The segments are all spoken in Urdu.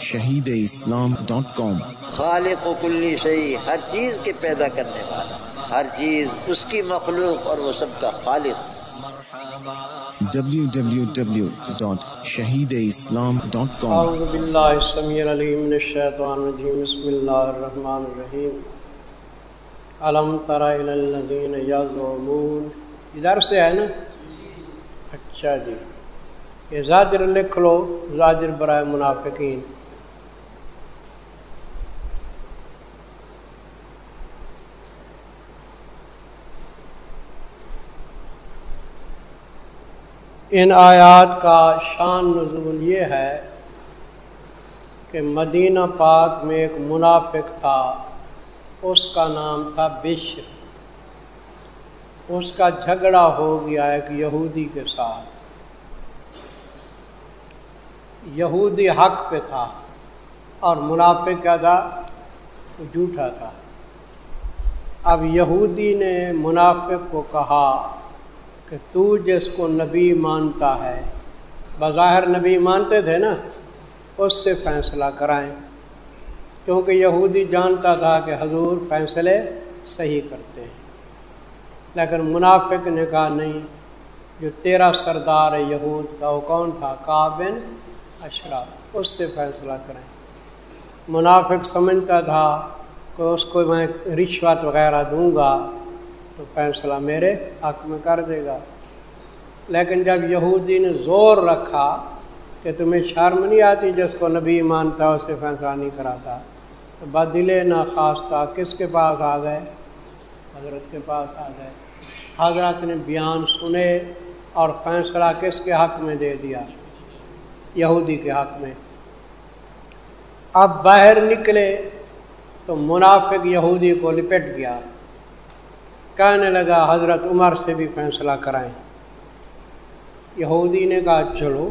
شہید اسلام ڈاٹ کام خالق و کلی شہی ہر چیز کے پیدا کرنے والا ہر چیز اس کی مخلوق اور وہ سب کا خالق۔ www.shahideislam.com اعوذ باللہ السمیع العلیم من الشیطان الرجیم بسم اللہ الرحمن الرحیم۔ علم تر الی الذین یزعمون ادھر سے ہے نا؟ اچھا جی۔ یہ زاجر لکھ لو زاجر برائے منافقین۔ ان آیات کا شان نزول یہ ہے کہ مدینہ پاک میں ایک منافق تھا، اس کا نام تھا بشر۔ اس کا جھگڑا ہو گیا ایک یہودی کے ساتھ۔ یہودی حق پہ تھا اور منافق کیا تھا جھوٹا تھا۔ اب یہودی نے منافق کو کہا کہ تو جس کو نبی مانتا ہے، بظاہر نبی مانتے تھے نا، اس سے فیصلہ کرائیں۔ کیونکہ یہودی جانتا تھا کہ حضور فیصلے صحیح کرتے ہیں۔ لیکن منافق نے کہا نہیں، جو تیرا سردار ہے یہود کا وہ کون تھا؟ کابن اشراف۔ اس سے فیصلہ کریں منافق سمجھتا تھا کہ اس کو میں رشوت وغیرہ دوں گا۔ تو فیصلہ میرے حق میں کر دے گا۔ لیکن جب یہودی نے زور رکھا کہ تمہیں شرم نہیں آتی جس کو نبی مانتا اسے فیصلہ نہیں کراتا، تو بدلے نہ خواستہ کس کے پاس آ گئے؟ حضرت کے پاس آ گئے۔ حضرت نے بیان سنے اور فیصلہ کس کے حق میں دے دیا؟ یہودی کے حق میں۔ اب باہر نکلے تو منافق یہودی کو لپٹ گیا۔ کہنے لگا، حضرت عمر سے بھی فیصلہ کرائیں۔ یہودی نے کہا، چلو،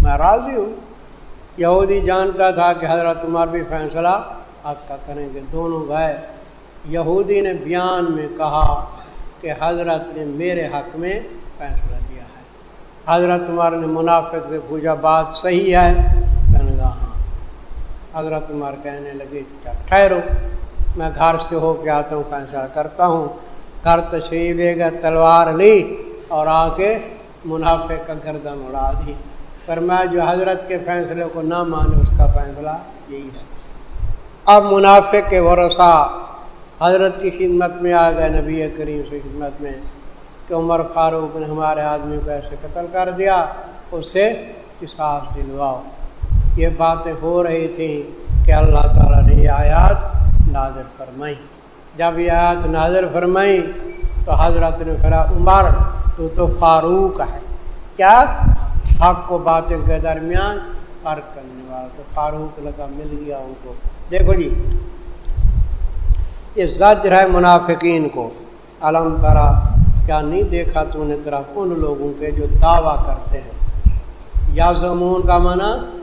میں راضی ہوں۔ یہودی جانتا تھا کہ حضرت عمر بھی فیصلہ آپ کا کریں گے۔ دونوں گئے۔ یہودی نے بیان میں کہا کہ حضرت نے میرے حق میں فیصلہ دیا ہے۔ حضرت عمر نے منافق سے پوچھا، بات صحیح ہے؟ کہنے لگا ہاں۔ حضرت عمر کہنے لگے، ٹھہرو، میں گھر سے ہو کے آتا ہوں، فیصلہ کرتا ہوں۔ گھر تشریف لے گا تلوار لی اور آ کے منافع کا گردن اڑا دی۔ پر میں جو حضرت کے فیصلے کو نہ مانے اس کا فیصلہ یہی ہے۔ اب منافع کے ورثہ حضرت کی خدمت میں آ گئے، نبی کریم سے خدمت میں۔ کہ عمر فاروق نے ہمارے آدمی کو ایسے قتل کر دیا اس سے احساس دلواؤ۔ یہ باتیں ہو رہی تھیں کہ اللہ تعالیٰ نے یہ آیات نازر فرمائی جب یہ آیت نازر فرمائی تو حضرت نے پھر عمر، تو تو فاروق ہے۔ کیا؟ حق کو باطل کے درمیان فرق کرنے والا۔ تو فاروق لگا مل گیا ان کو۔ دیکھو جی یہ زجر ہے منافقین کو۔ علم کرا، کیا نہیں دیکھا تو نے طرف ان لوگوں کے جو دعویٰ کرتے ہیں؟ یا زمون کا معنی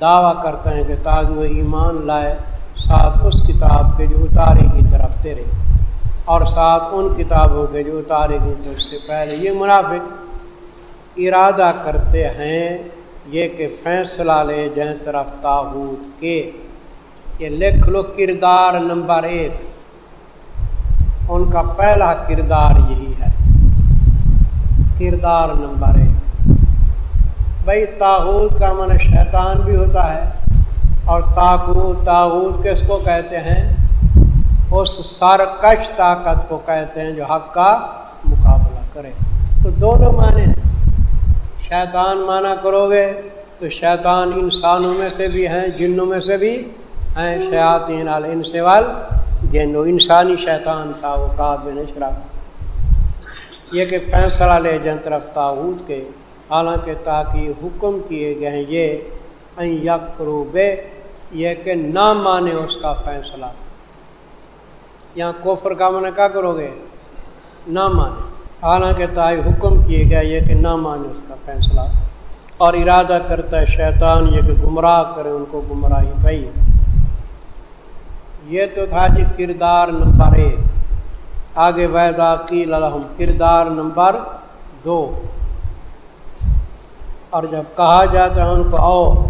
دعویٰ کرتے ہیں کہ تاج وہ ایمان لائے۔ ساتھ اس کتاب کے جو اتارے کی طرف تیرے۔ اور ساتھ ان کتابوں کے جو اتارے گی تو اس سے پہلے۔ یہ منافق ارادہ کرتے ہیں یہ کہ فیصلہ لے جائیں طرف تاحود کے۔ یہ لکھ لو کردار نمبر ایک۔ ان کا پہلا کردار یہی ہے۔ کردار نمبر ایک۔ بھائی تاحود کا من شیطان بھی ہوتا ہے۔ اور تاغوت تاغوت کس کو کہتے ہیں؟ اس سرکش طاقت کو کہتے ہیں جو حق کا مقابلہ کرے۔ تو دونوں معنی شیطان مانا کرو گے تو شیطان انسانوں میں سے بھی ہیں، جنوں میں سے بھی ہیں۔ شیاطین ان سے وال جن انسانی شیطان تھا، وہ کابن اشرف یہ کہ فیصلہ لے جن طرف تاوت کے۔ حالانکہ تاکہ حکم کیے گئے ہیں یہ یک بے یہ کہ نہ مانے اس کا فیصلہ۔ یہاں کوفر کا من کیا کرو گے؟ نہ مانے۔ حالانکہ تائی حکم کیے گیا یہ کہ نہ مانے اس کا فیصلہ۔ اور ارادہ کرتا ہے شیطان یہ کہ گمراہ کرے ان کو گمراہی بھائی۔ یہ تو تھا جی کردار نمبر ایک۔ آگے ویدا کی لحم کردار نمبر دو۔ اور جب کہا جاتا ہے ان کو، آؤ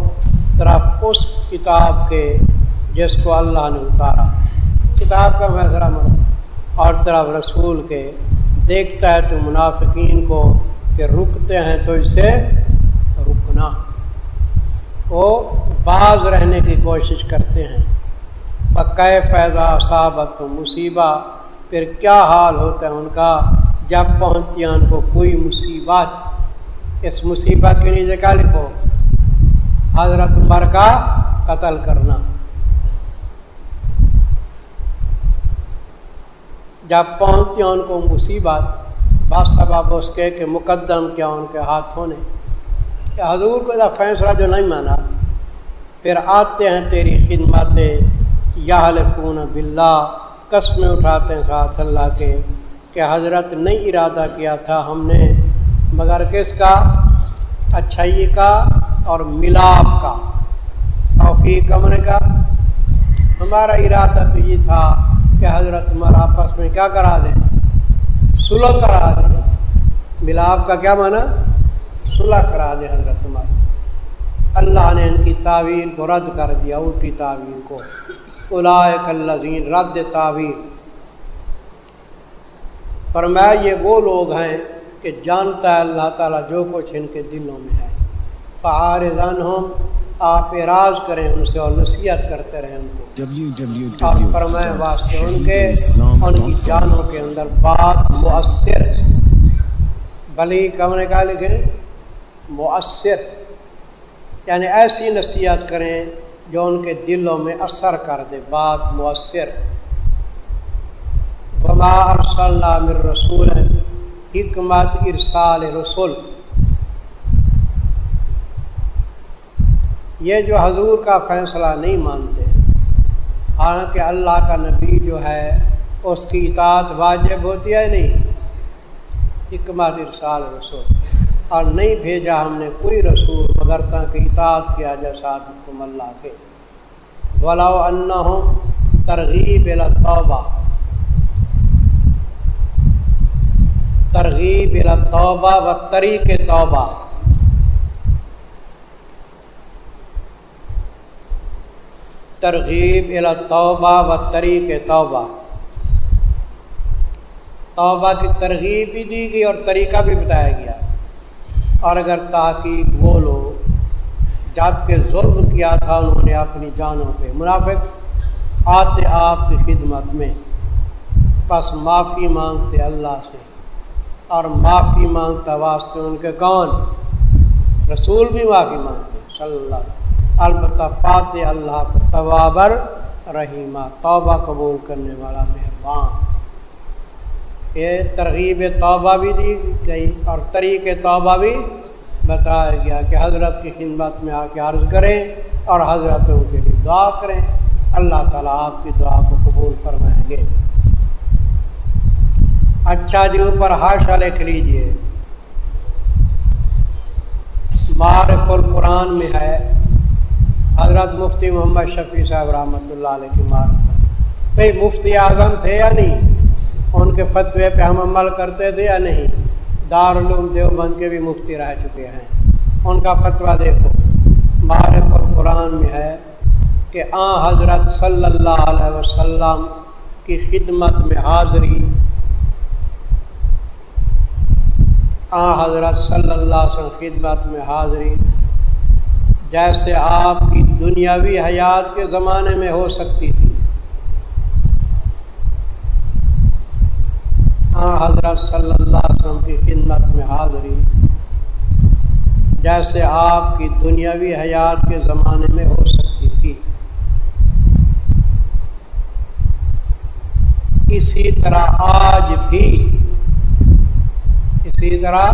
طرف اس کتاب کے جس کو اللہ نے اتارا۔ کتاب کا فیصلہ مرو اور طرف رسول کے دیکھتا ہے تو منافقین کو کہ رکتے ہیں تو اسے رکنا۔ وہ باز رہنے کی کوشش کرتے ہیں۔ پکے فیضا صابت مصیبہ پھر کیا حال ہوتا ہے ان کا جب پہنچتی ہیں ان کو کوئی مصیبت؟ اس مصیبت کے نیچے کیا لکھو؟ حضرت عمر کا قتل کرنا۔ جب پہنچتی ان کو مصیبت بات سبب اس کے کہ مقدم کیا ان کے ہاتھوں نے۔ کہ حضور کو فیصلہ جو نہیں مانا۔ پھر آتے ہیں تیری خدمتیں یا خون بلّہ قسمیں اٹھاتے ہیں ساتھ اللہ کے کہ حضرت نہیں ارادہ کیا تھا ہم نے، مگر کس کا؟ اچھائی کا۔ اور ملاپ کا توفیق کمرے کا۔ ہمارا ارادہ تو یہ تھا کہ حضرت عمر آپس میں کیا کرا دیں؟ سلح کرا دیں۔ ملاپ کا کیا مانا صلح کرا دیں حضرت عمر اللہ نے ان کی تعویل کو رد کر دیا الٹی تعویل کو۔ الزین رد تعویل۔ پر میں یہ وہ لوگ ہیں کہ جانتا ہے اللہ تعالیٰ جو کچھ ان کے دلوں میں ہے۔ فعارضان ہوں، آپ اراض کریں ان سے اور نصیحت کرتے رہیں ان کو۔ اور فرمائے واسطے ان کے، ان کی جانوں کے اندر بات مؤثر۔ بلی کمرے کا لکھیں مؤثر۔ یعنی ایسی نصیحت کریں جو ان کے دلوں میں اثر کر دے، بات مؤثر۔ وما ارسلنا من رسول، حکمت ارسال رسول یہ جو حضور کا فیصلہ نہیں مانتے، حالانکہ اللہ کا نبی جو ہے، اس کی اطاعت واجب ہوتی ہے نہیں؟ حکمت ارسال رسول، اور نہیں بھیجا ہم نے کوئی رسول مگر تاکہ اطاعت کیا جیسا حکم اللہ کے۔ بلاؤ ان ترغیب توبہ ترغیب توبہ و طریق توبہ ترغیب توبہ و طریق توبہ۔ توبہ کی ترغیب بھی دی گئی اور طریقہ بھی بتایا گیا۔ اور اگر تاکہ وہ لوگ جب کے ظلم کیا تھا، انہوں نے اپنی جانوں پہ منافق آتے آپ کی خدمت میں۔ بس معافی مانگتے اللہ سے۔ اور معافی مانگتا واسطے ان کے کون؟ رسول بھی معافی مانگتے صلی اللہ علیہ البتہ پاتے اللہ کو توابر رحیمہ، توبہ قبول کرنے والا مہربان۔ یہ ترغیب توبہ بھی دی گئی اور طریق توبہ بھی بتایا گیا کہ حضرت کی خدمت میں آ کے عرض کریں اور حضرتوں کے لیے دعا کریں۔ اللہ تعالیٰ آپ کی دعا کو قبول فرمائیں گے۔ اچھا جی اوپر ہاشا لکھ لیجیے۔ معرف القرآن میں ہے۔ حضرت مفتی محمد شفیع صاحب رحمۃ اللہ علیہ کی مارک بھائی مفتی اعظم تھے یا نہیں؟ ان کے فتوے پہ ہم عمل کرتے تھے یا نہیں؟ دارالعلوم دیوبند کے بھی مفتی رہ چکے ہیں۔ ان کا فتویٰ دیکھو۔ مارک اور قرآن میں ہے کہ آ حضرت صلی اللہ علیہ وسلم کی خدمت میں حاضری آ حضرت صلی اللہ علیہ وسلم خدمت میں حاضری جیسے آپ کی دنیاوی حیات کے زمانے میں ہو سکتی تھی۔ ہاں حضرت صلی اللہ علیہ وسلم کی خدمت میں حاضری۔ جیسے آپ کی دنیاوی حیات کے زمانے میں ہو سکتی تھی۔ اسی طرح آج بھی، اسی طرح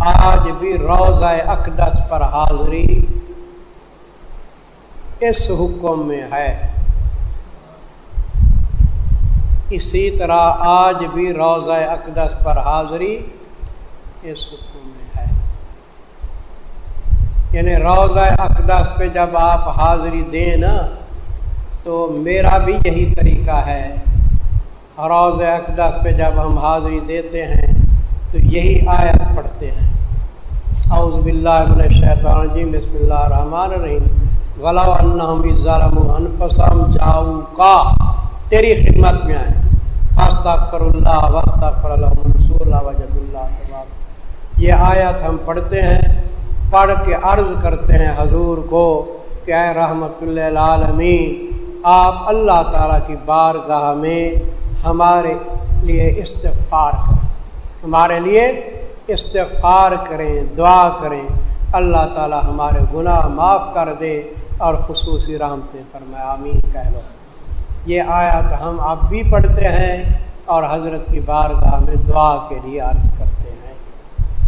آج بھی روزہ اقدس پر حاضری اس حکم میں ہے۔ اسی طرح آج بھی روزہ اقدس پر حاضری اس حکم میں ہے۔ یعنی روزہ اقدس پہ جب آپ حاضری دیں نا، تو میرا بھی یہی طریقہ ہے۔ روز اقدس پہ جب ہم حاضری دیتے ہیں تو یہی آیت پڑھتے ہیں۔ اعوذ باللہ من الشیطان الرجیم، بسم اللہ الرحمن الرحیم۔ ولو انہم ظلموا انفسهم جاؤ کا تیری خدمت میں آئے۔ استغفر اللہ واستغفر لهم رسول اللہ وجد اللہ تبارک یہ آیت ہم پڑھتے ہیں، پڑھ کے عرض کرتے ہیں حضور کو کہ اے رحمت اللہ عالمین آپ اللہ تعالیٰ کی بارگاہ میں ہمارے لیے استغفار کریں۔ ہمارے لیے استغفار کریں، دعا کریں۔ اللہ تعالیٰ ہمارے گناہ معاف کر دے اور خصوصی رحمتیں فرمائے۔ آمین۔ کہہ لو۔ یہ آیات ہم اب بھی پڑھتے ہیں اور حضرت کی بارگاہ میں دعا کے لیے عرض کرتے ہیں۔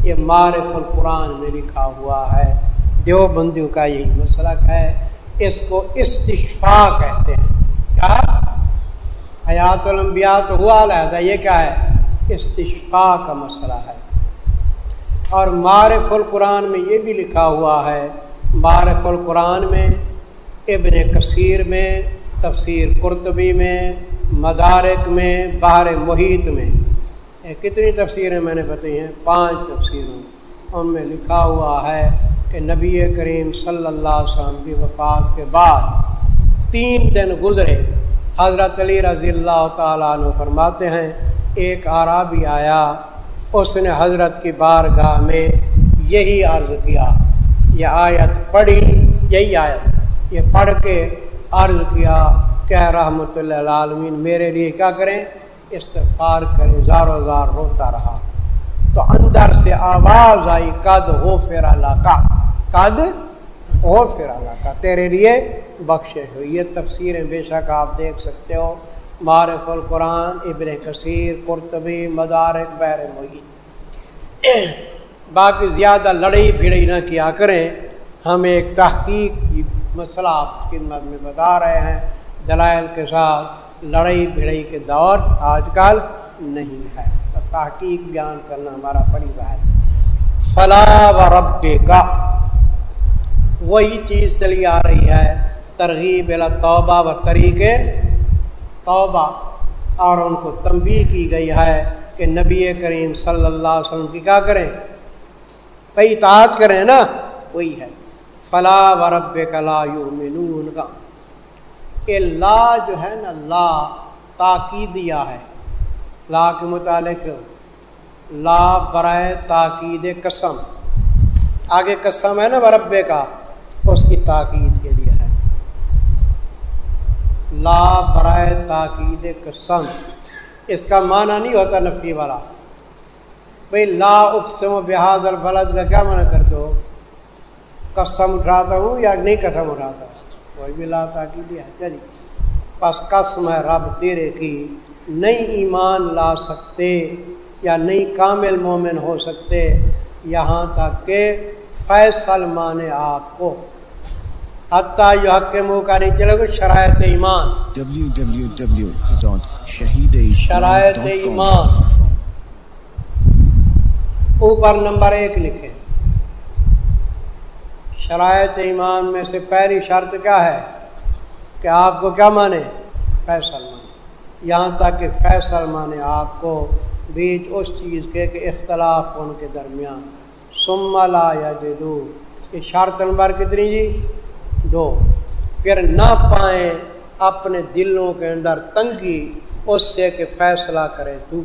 یہ معرف القرآن میں لکھا ہوا ہے۔ دیو بندیوں کا یہی مسلک ہے۔ اس کو استشفا کہتے ہیں۔ کیا حیات الانبیاء تو ہوا علیحدہ، یہ کیا ہے؟ استشفا کا مسئلہ ہے۔ اور معرف القرآن میں یہ بھی لکھا ہوا ہے معرف القرآن میں، ابن کثیر میں، تفسیر قرطبی میں، مدارک میں، بحر محیط میں۔ کتنی تفسیریں میں نے بتائی ہیں؟ پانچ تفسیروں۔ ان میں لکھا ہوا ہے کہ نبی کریم صلی اللہ علیہ وسلم کی وفات کے بعد تین دن گزرے، حضرت علی رضی اللہ تعالیٰ عنہ فرماتے ہیں ایک عرابی آیا، اس نے حضرت کی بارگاہ میں یہی عرض کیا۔ یہ آیت پڑھی، یہی آیت۔ یہ پڑھ کے عرض کیا کہ رحمۃ اللہ عالمین میرے لیے کیا کریں؟ استغفار کریں زارو زار روتا رہا۔ تو اندر سے آواز آئی، قد ہو پھر اللہ کا قد ہو پھر اللہ کا تیرے لیے بخشش ہوئی۔ یہ تفسیریں بے شک آپ دیکھ سکتے ہو۔ معرف القرآن، ابن کثیر، قرطبی، مدارک بیر محیط۔ باقی زیادہ لڑائی بھیڑی نہ کیا کریں، ہم ایک تحقیق کی مسئلہ آپ خدمت میں بتا رہے ہیں۔ دلائل کے ساتھ لڑائی بھیڑی کے دور آج کل نہیں ہے۔ تحقیق بیان کرنا ہمارا فریضہ ہے۔ فلاح و رب کا وہی چیز چلی آ رہی ہے، ترغیب توبہ و طریقے۔ توبہ اور ان کو تنبیہ کی گئی ہے کہ نبی کریم صلی اللہ علیہ وسلم کی کیا کریں؟ بھائی اطاعت کریں نا، وہی ہے۔ فلاح و رب کلا کا۔ کہ لا جو ہے نا، لا تاکیدیا ہے۔ لا کے متعلق لا برائے تاکید قسم۔ آگے قسم ہے نا وربے کا اس کی تاکید۔ لا برائے تاکید قسم اس کا معنی نہیں ہوتا نفی والا۔ بھائی لا اقسم و بحاظ البلد کا کیا منع کر دو؟ قسم اٹھاتا ہوں یا نہیں قسم اٹھاتا؟ کوئی بھی لا تاکید ہے چلی بس قسم ہے رب تیرے کی۔ نہیں ایمان لا سکتے یا نہیں کامل مومن ہو سکتے، یہاں تک کہ فیصل مانے آپ کو۔ حتیٰ یہ کے منہ کا نہیں چلے گا شرائط ایمان. شرائط ایمان. اوپر نمبر ایک لکھیں. شرائط ایمان میں سے پہلی شرط کیا ہے؟ کہ آپ کو کیا مانے؟ فیصل مانے. یہاں تک کہ فیصل مانے آپ کو بیچ اس چیز کے کہ اختلاف ان کے درمیان. سما لا یا جدو یہ شرط نمبر کتنی جی؟ دو۔ پھر نہ پائیں اپنے دلوں کے اندر تنگی، اس سے کہ فیصلہ کرے تو۔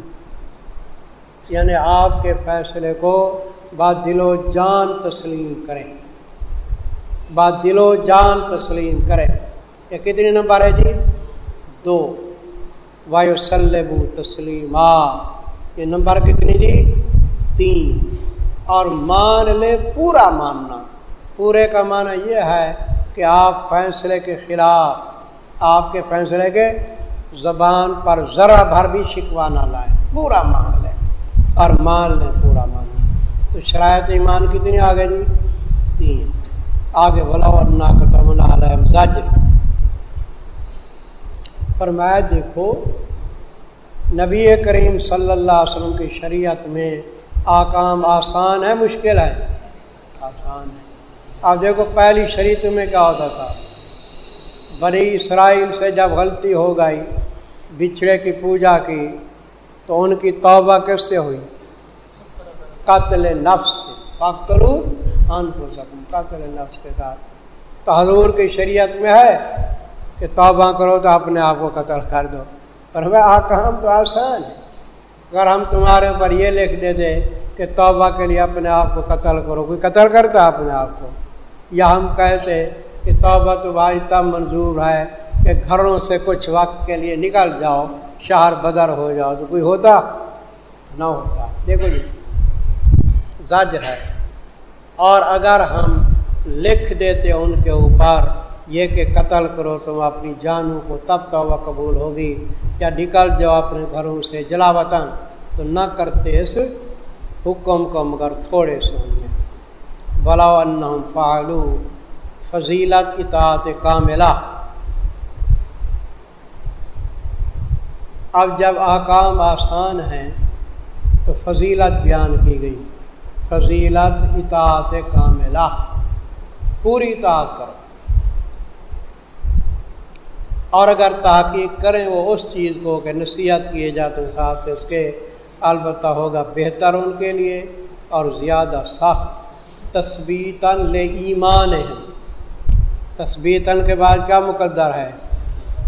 یعنی آپ کے فیصلے کو بات دل و جان تسلیم کریں۔ بات دل و جان تسلیم کریں۔ یہ کتنی نمبر ہے جی؟ دو۔ وایو سلبو تسلیمہ یہ نمبر کتنی جی؟ تین۔ اور مان لے پورا ماننا۔ پورے کا معنی یہ ہے کہ آپ فیصلے کے خلاف، آپ کے فیصلے کے زبان پر ذرا بھر بھی شکوا نہ لائے پورا مان لیں۔ اور مان لیں، پورا مان لیں۔ تو شرائط ایمان کتنی آگے جی؟ تین۔ آگے بلا زج پر میں دیکھو، نبی کریم صلی اللہ علیہ وسلم کی شریعت میں آکام آسان ہے، مشکل ہے؟ آسان ہے۔ اب دیکھو پہلی شریعت میں کیا ہوتا تھا؟ بنی اسرائیل سے جب غلطی ہو گئی، بچھڑے کی پوجا کی، تو ان کی توبہ کس سے ہوئی؟ قتل نفس قتل ان کو سکم قتل نفس کے ساتھ۔ تو حضور کی شریعت میں ہے کہ توبہ کرو تو اپنے آپ کو قتل کر دو۔ پر ہمیں آکام تو آسان ہے۔ اگر ہم تمہارے اوپر یہ لکھ دیتے کہ توبہ کے لیے اپنے آپ کو قتل کرو، کوئی قتل کرتا اپنے آپ کو؟ یا ہم کہتے کہ توبہ تو بھائی تب منظور ہے کہ گھروں سے کچھ وقت کے لیے نکل جاؤ، شہر بدر ہو جاؤ، تو کوئی ہوتا؟ نہ ہوتا۔ دیکھو جی زجر ہے۔ اور اگر ہم لکھ دیتے ان کے اوپر یہ کہ قتل کرو، تم اپنی جانوں کو تب توبہ قبول ہوگی۔ یا نکل جاؤ اپنے گھروں سے جلا وطن۔ تو نہ کرتے اس حکم کو مگر تھوڑے سے۔ ہوں گے بلا فعلو فضیلت اطاعت کاملہ۔ اب جب آکام آسان ہیں تو فضیلت بیان کی گئی۔ فضیلت اطاعت کاملہ۔ پوری اطاعت کرو۔ اور اگر تحقیق کریں وہ اس چیز کو کہ نصیحت کیے جاتے ہیں ساتھ اس کے، البتہ ہوگا بہتر ان کے لیے اور زیادہ سخت۔ تصویتاً لے ایمان ہے تصویتاً کے بعد کیا مقدر ہے؟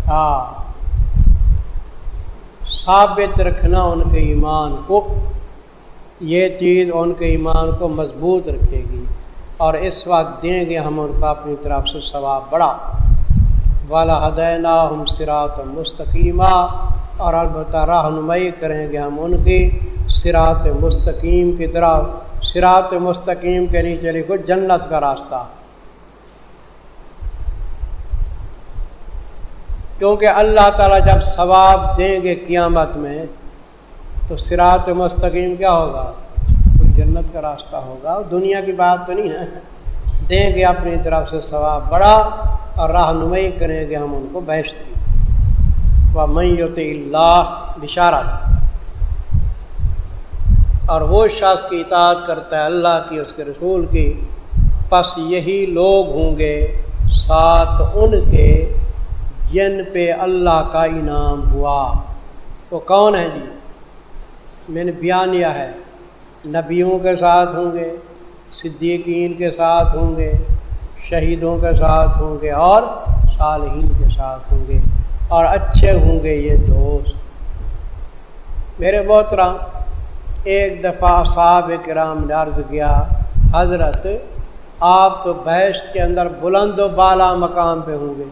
ہاں۔ ثابت رکھنا ان کے ایمان کو۔ یہ چیز ان کے ایمان کو مضبوط رکھے گی۔ اور اس وقت دیں گے ہم ان کا اپنی طرف سے ثواب بڑا۔ والا ہدینہ ہم سرات مستقیمہ اور البتہ رہنمائی کریں گے ہم ان کی سرات مستقیم کی طرف۔ سرات مستقیم کے نیچے لکھو، جنت کا راستہ۔ کیونکہ اللہ تعالیٰ جب ثواب دیں گے قیامت میں، تو سرات مستقیم کیا ہوگا؟ کوئی جنت کا راستہ ہوگا۔ دنیا کی بات تو نہیں ہے دیں گے اپنی طرف سے ثواب بڑا اور رہنمائی کریں گے ہم ان کو بیشتی و میت اللہ بشارت اور وہ شخص کی اطاعت کرتا ہے اللہ کی، اس کے رسول کی۔ پس یہی لوگ ہوں گے ساتھ ان کے جن پہ اللہ کا انعام ہوا۔ وہ کون ہے جی؟ میں نے بیانیہ ہے۔ نبیوں کے ساتھ ہوں گے، صدیقین کے ساتھ ہوں گے، شہیدوں کے ساتھ ہوں گے اور صالحین کے ساتھ ہوں گے۔ اور اچھے ہوں گے یہ دوست۔ میرے محترم ایک دفعہ صاحب کرام نے عرض کیا، حضرت، آپ تو بحث کے اندر بلند و بالا مقام پہ ہوں گے۔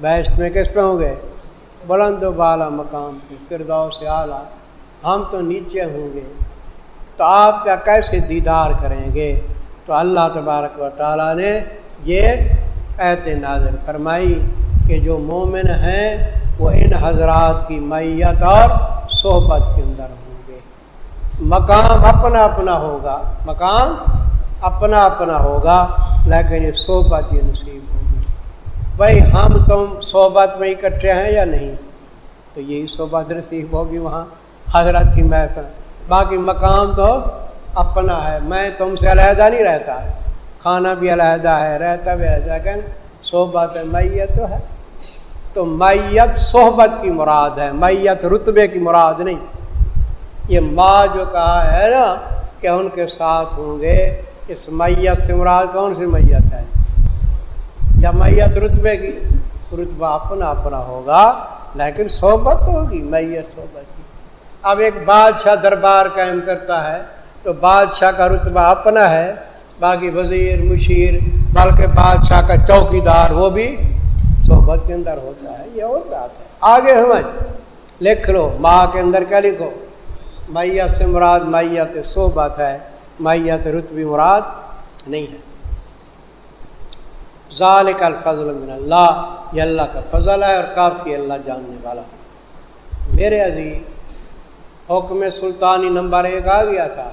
بحث میں کس پہ ہوں گے؟ بلند و بالا مقام پہ۔ فردو سے اعلیٰ، ہم تو نیچے ہوں گے۔ تو آپ کا کیسے دیدار کریں گے؟ تو اللہ تبارک و تعالیٰ نے یہ ایت نازل فرمائی کہ جو مومن ہیں، وہ ان حضرات کی میت اور صحبت کے اندر ہوں۔ مقام اپنا اپنا ہوگا۔ مقام اپنا اپنا ہوگا، لیکن یہ صحبت یہ نصیب ہوگی بھائی، ہم تم صحبت میں اکٹھے ہیں یا نہیں؟ تو یہی صحبت نصیب ہوگی وہاں۔ حضرت کی محفل۔ باقی مقام تو اپنا ہے۔ میں تم سے علیحدہ نہیں رہتا۔ کھانا بھی علیحدہ ہے، رہتا بھی رہتا لیکن صحبت میت تو ہے۔ تو میت صحبت کی مراد ہے، میت رتبے کی مراد نہیں۔ یہ ماں جو کہا ہے نا کہ ان کے ساتھ ہوں گے، اس میت سے مراد کون سی میت ہے؟ یا میت رتبے کی؟ رتبہ اپنا اپنا ہوگا، لیکن صحبت ہوگی، میت صحبت کی۔ اب ایک بادشاہ دربار قائم کرتا ہے، تو بادشاہ کا رتبہ اپنا ہے، باقی وزیر، مشیر، بلکہ بادشاہ کا چوکی دار وہ بھی صحبت کے اندر ہوتا ہے، یہ اور بات ہے۔ آگے ہمیں لکھ لو، ماں کے اندر کیا لکھو؟ میت سے مراد میت صحبت ہے میت رتبی مراد نہیں ہے۔ ذالک الفضل من اللہ، یہ اللہ کا فضل ہے اور کافی اللہ جاننے والا۔ میرے عزیز، حکم سلطانی نمبر ایک آ گیا تھا۔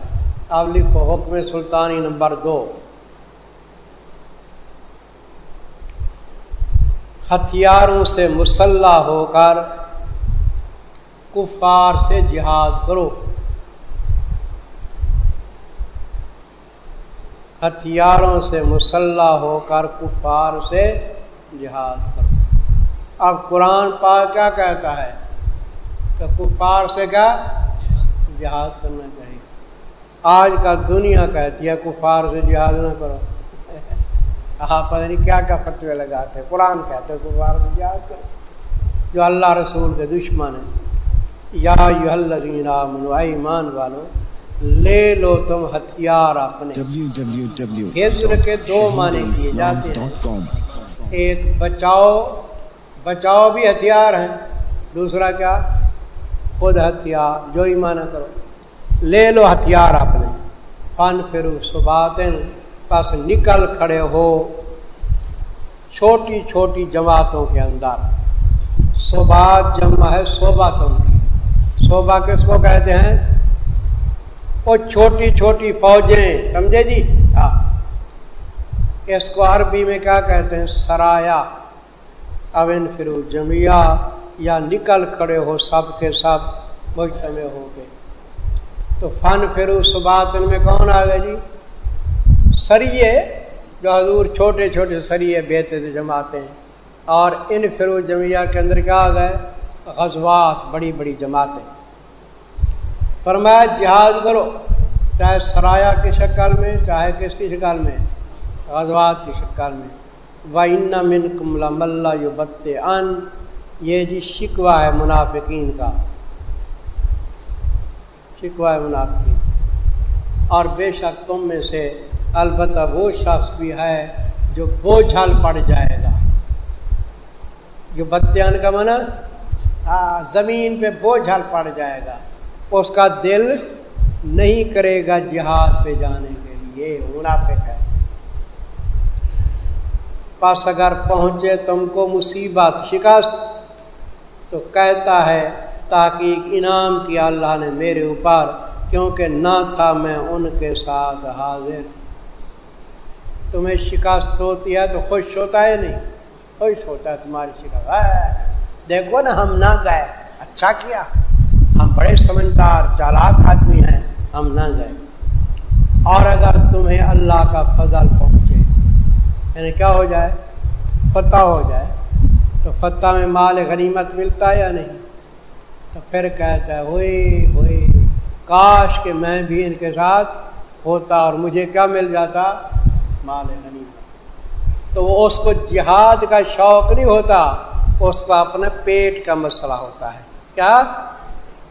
اب لکھو حکم سلطانی نمبر دو۔ ہتھیاروں سے مسلح ہو کر کفار سے جہاد کرو۔ ہتھیاروں سے مسلح ہو کر کفار سے جہاد کرو۔ اب قرآن پاک کیا کہتا ہے؟ کہ کفار سے کیا؟ جہاد کرنا چاہیے۔ آج کل دنیا کہتی ہے کفار سے جہاد نہ کرو۔ آپ پتہ نہیں کیا کیا فتوے لگاتے ہیں۔ قرآن کہتے ہیں کفار سے جہاد کرو۔ جو اللہ رسول کے دشمن ہیں۔ یا ایمان والو لے لو تم ہتھیار اپنے۔ ہجر کے دو معنی کیے جاتے ہیں۔ ایک بچاؤ۔ بچاؤ بھی ہتھیار ہیں۔ دوسرا کیا؟ خود ہتھیار جو ہی مانا کرو۔ لے لو ہتھیار اپنے۔ فن پھر سباتن پاس نکل کھڑے ہو۔ چھوٹی چھوٹی جماعتوں کے اندر۔ صوبات جمع ہے صوبہ تم کی۔ صوبہ کس کو کہتے ہیں؟ وہ چھوٹی چھوٹی فوجیں، سمجھے جی؟ ہاں۔ اس کو عربی میں کیا کہتے ہیں؟ سرایا۔ اون فرو جمیا یا نکل کھڑے ہو سب کے سب، مجتمع ہو گئے تو فن فرو سباتن میں کون آ گئے جی؟ سریے۔ جو حضور چھوٹے چھوٹے سریے بیتے تھے جماعتیں۔ اور ان فرو جمعہ کے اندر کیا آ گئے؟ غزوات، بڑی بڑی جماعتیں۔ فرمایا جہاد کرو، چاہے سرایا کی شکل میں، چاہے کس کی شکل میں، غزوات کی شکل میں۔ وَإِنَّ کا اس کا دل نہیں کرے گا جہاد پہ جانے کے لیے منافق ہے۔ پاس اگر پہنچے تم کو مصیبت، شکست، تو کہتا ہے تاکہ انعام کیا اللہ نے میرے اوپر، کیونکہ نہ تھا میں ان کے ساتھ حاضر۔ تمہیں شکست ہوتی ہے تو خوش ہوتا ہے نہیں؟ خوش ہوتا ہے تمہاری شکست۔ دیکھو نا ہم نہ گئے اچھا کیا۔ ہم بڑے سمجھدار، چالاک آدمی ہیں، ہم نہ گئے۔ اور اگر تمہیں اللہ کا فضل پہنچے یعنی کیا ہو جائے؟ فتح ہو جائے۔ تو فتح میں مال غنیمت ملتا ہے یا نہیں؟ تو پھر کہتا ہے ہوئی ہوئی کاش کہ میں بھی ان کے ساتھ ہوتا اور مجھے کیا مل جاتا؟ مال غنیمت۔ تو وہ اس کو جہاد کا شوق نہیں ہوتا، اس کو اپنے پیٹ کا مسئلہ ہوتا ہے۔ کیا؟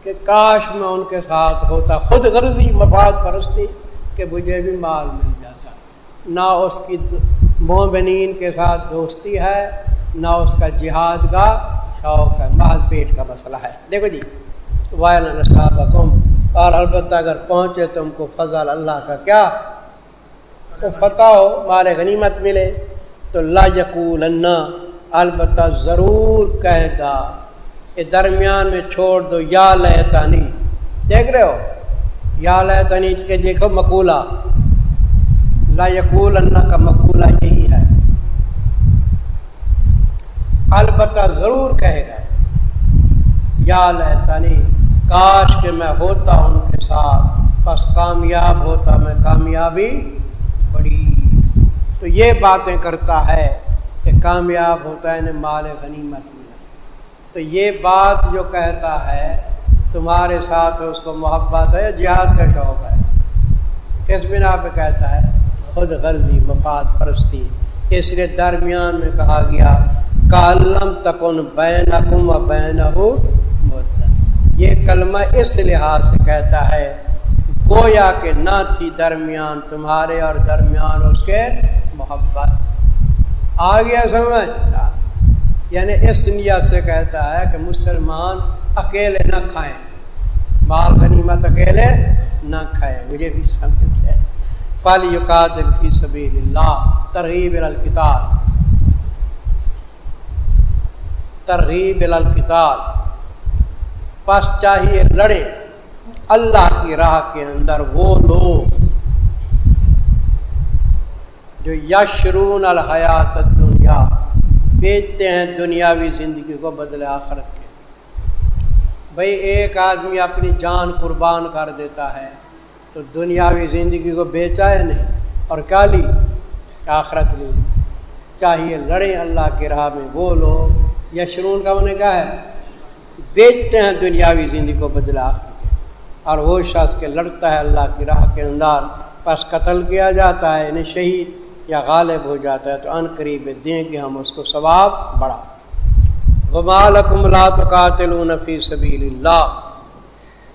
کہ کاش میں ان کے ساتھ ہوتا، خود غرضی مفاد پرستی کہ مجھے بھی مال مل جاتا۔ نہ اس کی مومنین کے ساتھ دوستی ہے، نہ اس کا جہاد کا شوق ہے، مال پیٹ کا مسئلہ ہے۔ دیکھو جی وائل نصابکم اور البتہ اگر پہنچے تم کو فضل اللہ کا کیا؟ تو فتح ہو، مال غنیمت ملے۔ تو لا یقول البتہ ضرور کہے گا۔ کہ درمیان میں چھوڑ دو، یا لہتانی دیکھ رہے ہو؟ یا لہتانی کے دیکھو مقولہ۔ لا یقول اللہ کا مقولہ یہی ہے۔ البتہ ضرور کہے گا، یا لہتانی کاش کہ میں ہوتا ان کے ساتھ، بس کامیاب ہوتا میں کامیابی بڑی۔ تو یہ باتیں کرتا ہے کہ کامیاب ہوتا ہے انہیں مال غنیمت ملا تو یہ بات جو کہتا ہے، تمہارے ساتھ اس کو محبت ہے، جہاد کا شوق ہے۔ کس بنا پہ کہتا ہے؟ خود غرضی، مفاد پرستی۔ اس لیے درمیان میں کہا گیا، کالم تکن بین اکم و بین یہ کلمہ اس لحاظ سے کہتا ہے، گویا کہ نہ تھی درمیان تمہارے اور درمیان اس کے محبت۔ آ گیا سمجھ۔ یعنی اس نیت سے کہتا ہے کہ مسلمان اکیلے نہ کھائیں۔ بال غنیمت اکیلے نہ کھائیں۔ مجھے بھی سمجھ ہے۔ فالی قاتل فی سبیل اللہ ترغیب الکتاب ترغیب الکتاب پس چاہیے لڑے۔ اللہ کی راہ کے اندر وہ لوگ جو یشرون الحیات دنیا بیچتے ہیں دنیاوی زندگی کو بدلے آخرت کے۔ بھائی ایک آدمی اپنی جان قربان کر دیتا ہے تو دنیاوی زندگی کو بیچا ہے نہیں؟ اور کیا لی؟ آخرت لی۔ چاہیے لڑیں اللہ کی راہ میں۔ وہ لوگ یشرون کا انہیں کیا ہے، بیچتے ہیں دنیاوی زندگی کو بدلا اور وہ شخص کے لڑتا ہے اللہ کی راہ کے اندر، پس قتل کیا جاتا ہے، انہیں شہید یا غالب ہو جاتا ہے تو ان قریب دیں گے ہم اس کو ثواب بڑھا۔ غمالکم لا تقاتلون فی سبیل اللہ۔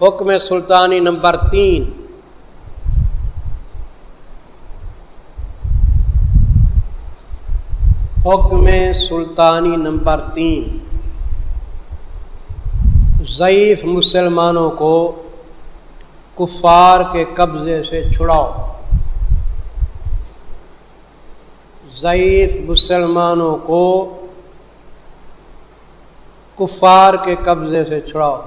حکم سلطانی نمبر تین۔ حکم سلطانی نمبر تین۔ ضعیف مسلمانوں کو کفار کے قبضے سے چھڑاؤ۔ ضعیف مسلمانوں کو کفار کے قبضے سے چھڑاؤ۔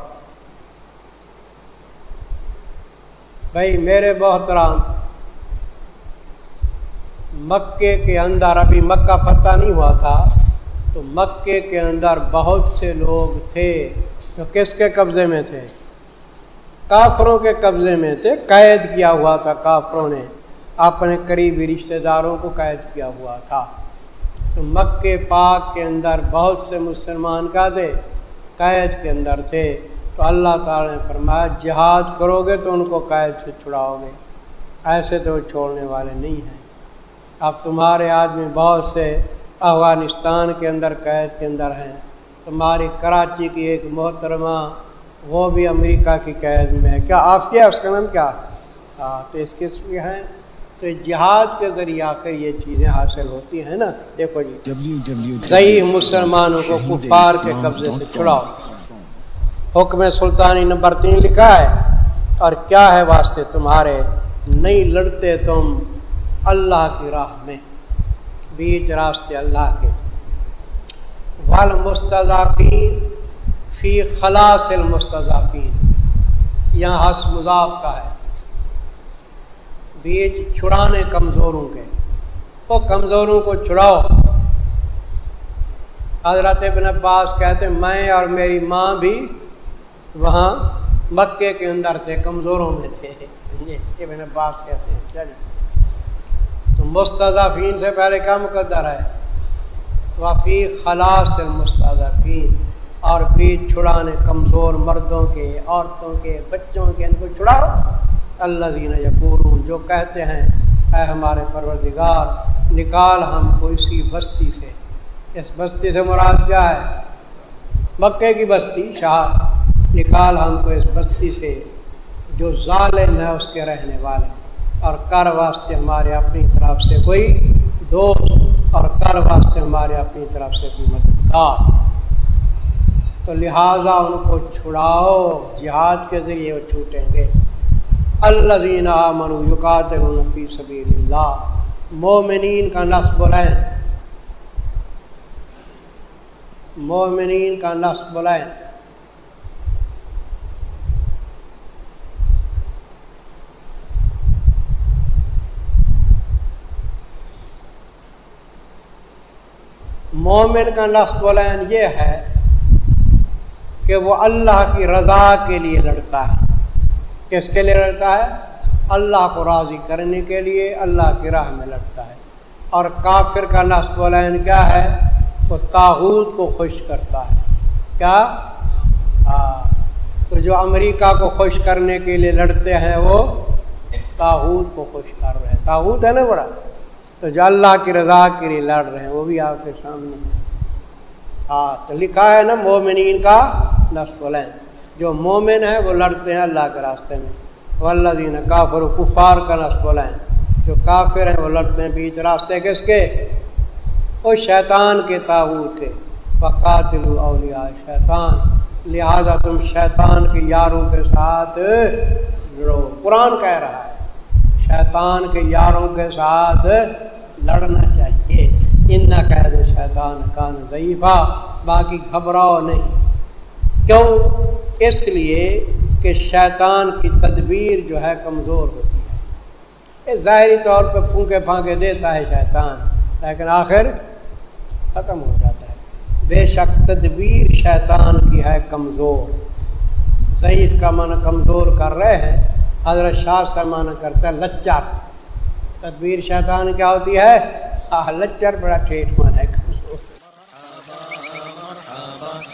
بھائی میرے بہترام مکے کے اندر، ابھی مکہ پتہ نہیں ہوا تھا، تو مکے کے اندر بہت سے لوگ تھے۔ جو کس کے قبضے میں تھے؟ کافروں کے قبضے میں تھے۔ قید کیا ہوا تھا کافروں نے۔ اپنے قریبی رشتہ داروں کو قید کیا ہوا تھا۔ تو مکے پاک کے اندر بہت سے مسلمان کا تھے قید کے اندر تھے۔ تو اللہ تعالیٰ نے فرمایا، جہاد کرو گے تو ان کو قید سے چھڑاؤ گے۔ ایسے تو چھوڑنے والے نہیں ہیں۔ اب تمہارے آدمی بہت سے افغانستان کے اندر قید کے اندر ہیں۔ تمہاری کراچی کی ایک محترمہ، وہ بھی امریکہ کی قید میں ہے۔ کیا آفیہ اس کا نام کیا؟ تو اس قسم کے ہیں۔ تو جہاد کے ذریعے آ کر یہ چیزیں حاصل ہوتی ہیں نا؟ دیکھو جی۔ صحیح مسلمانوں کو کفار کے قبضے سے چھڑاؤ۔ حکم سلطانی نمبر تین لکھا ہے، اور کیا ہے واسطے تمہارے نہیں لڑتے تم اللہ کی راہ میں؟ بیچ راستے اللہ کے۔ ول مستضافین فی خلاص المستضافین یہاں حس مذاف کا ہے۔ بیچ چھڑانے کمزوروں کے۔ وہ کمزوروں کو چھڑاؤ۔ حضرت ابن عباس کہتے میں اور میری ماں بھی وہاں مکے کے اندر تھے، کمزوروں میں تھے۔ ابن عباس کہتے ہیں چلیے تو مستضافین سے پہلے کیا مقدر ہے؟ وفی خلاص المستضافین اور بیچ چھڑانے کمزور مردوں کے، عورتوں کے، بچوں کے، ان کو چھڑاؤ۔ اللہ دین یقور جو کہتے ہیں، اے ہمارے پروردگار، نکال ہم کو اسی بستی سے۔ اس بستی سے مراد کیا ہے؟ مکے کی بستی شاہ نکال ہم کو اس بستی سے، جو ظالم ہے اس کے رہنے والے۔ اور کر واسطے ہمارے اپنی طرف سے کوئی دوست، اور کر واسطے ہمارے اپنی طرف سے کوئی مددگار۔ تو لہٰذا ان کو چھڑاؤ، جہاد کے ذریعے وہ چھوٹیں گے۔ اللہ دینا منو یقات فی سبیل اللہ مومنین کا نصب العین مومنین کا نصب العین مومن کا نصب العین یہ ہے کہ وہ اللہ کی رضا کے لیے لڑتا ہے۔ کس کے لیے لڑتا ہے؟ اللہ کو راضی کرنے کے لیے، اللہ کی راہ میں لڑتا ہے۔ اور کافر کا نصب العین کیا ہے؟ وہ تاحود کو خوش کرتا ہے۔ کیا؟ تو جو امریکہ کو خوش کرنے کے لیے لڑتے ہیں، وہ تاحود کو خوش کر رہے ہیں۔ تاحود ہے نا بڑا؟ تو جو اللہ کی رضا کے لیے لڑ رہے ہیں، وہ بھی آپ کے سامنے۔ ہاں تو لکھا ہے نا مومنین کا نصب العین جو مومن ہے وہ لڑتے ہیں اللہ کے راستے میں۔ وہ اللہ دین کافر و کفار کا نصب لائیں جو کافر ہیں وہ لڑتے ہیں بیچ راستے کس کے؟ وہ شیطان کے تابوت کے۔ بقاتل اولیاء شیطان۔ لہذا تم شیطان کے یاروں کے ساتھ لڑو۔ قرآن کہہ رہا ہے، شیطان کے یاروں کے ساتھ لڑنا چاہیے۔ ان نہ کہہ دو شیطان کان ضعیفہ باقی گھبراؤ نہیں۔ کیوں؟ اس لیے کہ شیطان کی تدبیر جو ہے کمزور ہوتی ہے۔ یہ ظاہری طور پہ پھونکے پھانکے دیتا ہے شیطان، لیکن آخر ختم ہو جاتا ہے۔ بے شک تدبیر شیطان کی ہے کمزور۔ ضعیف کا من کمزور کر رہے ہیں، حضرت شاہ سے مانا کرتا ہے لچر۔ تدبیر شیطان کیا ہوتی ہے؟ آہ، لچر بڑا ٹھیٹ من ہے